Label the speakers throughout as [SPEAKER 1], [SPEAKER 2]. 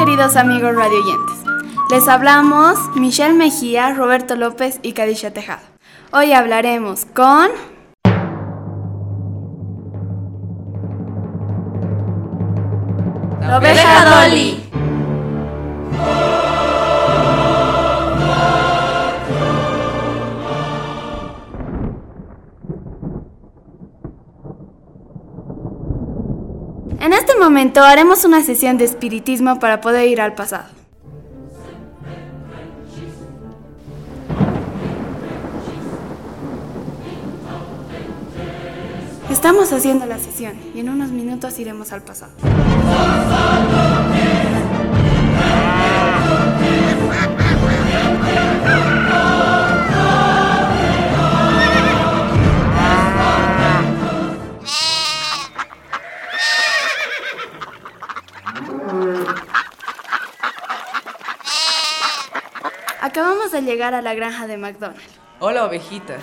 [SPEAKER 1] queridos amigos radioyentes. Les hablamos Michelle Mejía, Roberto López y Kadisha Tejada. Hoy hablaremos con...
[SPEAKER 2] La oveja Dolly.
[SPEAKER 1] Momento haremos una sesión de espiritismo para poder ir al pasado. Estamos haciendo la sesión y en unos minutos iremos al pasado. Acabamos de llegar a la granja de McDonald's.
[SPEAKER 3] Hola ovejitas.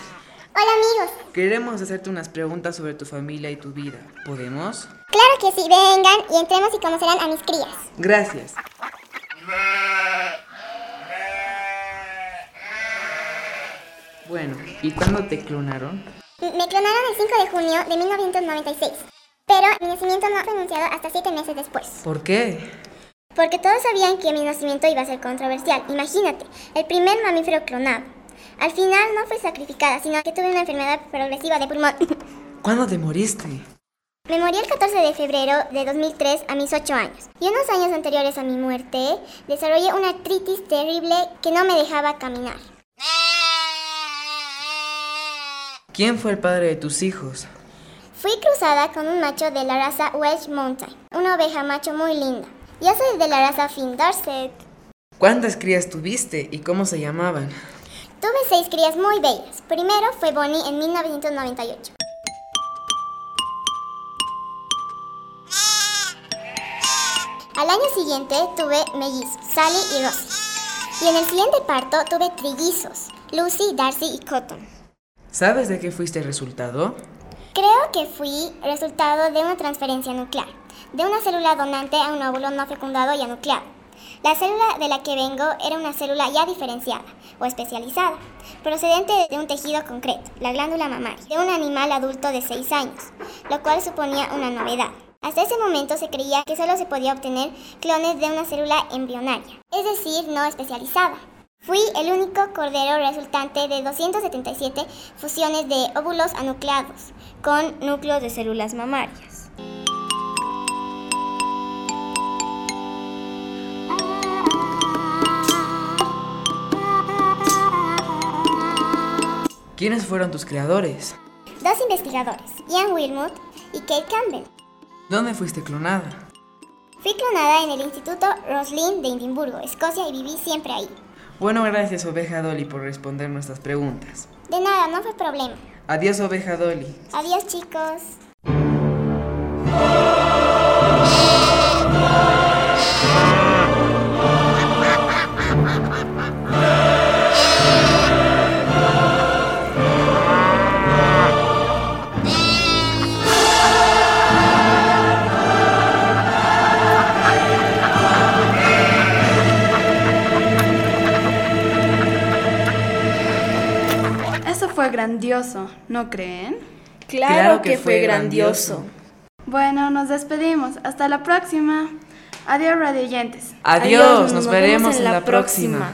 [SPEAKER 4] Hola amigos.
[SPEAKER 3] Queremos hacerte unas preguntas sobre tu familia y tu vida. ¿Podemos?
[SPEAKER 4] Claro que sí, vengan y entremos y conocerán a mis crías.
[SPEAKER 3] Gracias. Bueno, ¿y cuándo te clonaron?
[SPEAKER 4] Me clonaron el 5 de junio de 1996, pero mi nacimiento no fue anunciado hasta 7 meses después.
[SPEAKER 3] ¿Por qué?
[SPEAKER 4] Porque todos sabían que mi nacimiento iba a ser controversial. Imagínate, el primer mamífero clonado. Al final no fue sacrificada, sino que tuve una enfermedad progresiva de pulmón.
[SPEAKER 3] ¿Cuándo te moriste?
[SPEAKER 4] Me morí el 14 de febrero de 2003 a mis 8 años. Y unos años anteriores a mi muerte, desarrollé una artritis terrible que no me dejaba caminar.
[SPEAKER 3] ¿Quién fue el padre de tus hijos?
[SPEAKER 4] Fui cruzada con un macho de la raza Welsh Mountain, una oveja macho muy linda. Yo soy de la raza Finn Dorset.
[SPEAKER 3] ¿Cuántas crías tuviste y cómo se llamaban?
[SPEAKER 4] Tuve seis crías muy bellas. Primero fue Bonnie en 1998. Al año siguiente tuve mellizos, Sally y Rosie. Y en el siguiente parto tuve trillizos, Lucy, Darcy y Cotton.
[SPEAKER 3] ¿Sabes de qué fuiste el resultado?
[SPEAKER 4] Creo que fui resultado de una transferencia nuclear, de una célula donante a un óvulo no fecundado y anucleado. La célula de la que vengo era una célula ya diferenciada o especializada, procedente de un tejido concreto, la glándula mamaria, de un animal adulto de 6 años, lo cual suponía una novedad. Hasta ese momento se creía que solo se podía obtener clones de una célula embrionaria, es decir, no especializada. Fui el único cordero resultante de 277 fusiones de óvulos anucleados con núcleos de células mamarias.
[SPEAKER 3] ¿Quiénes fueron tus creadores?
[SPEAKER 4] Dos investigadores, Ian Wilmot y Kate Campbell.
[SPEAKER 3] ¿Dónde fuiste clonada?
[SPEAKER 4] Fui clonada en el Instituto Roslin de Edimburgo, Escocia, y viví siempre ahí.
[SPEAKER 3] Bueno, gracias oveja Dolly por responder nuestras preguntas.
[SPEAKER 4] De nada, no fue problema.
[SPEAKER 3] Adiós oveja Dolly.
[SPEAKER 4] Adiós chicos.
[SPEAKER 1] Fue grandioso, ¿no creen?
[SPEAKER 2] Claro,
[SPEAKER 3] Claro
[SPEAKER 2] que,
[SPEAKER 3] que
[SPEAKER 2] fue
[SPEAKER 3] fue
[SPEAKER 2] grandioso.
[SPEAKER 1] Bueno, nos despedimos. Hasta la próxima. Adiós, radioyentes.
[SPEAKER 3] Adiós, nos, veremos en la próxima.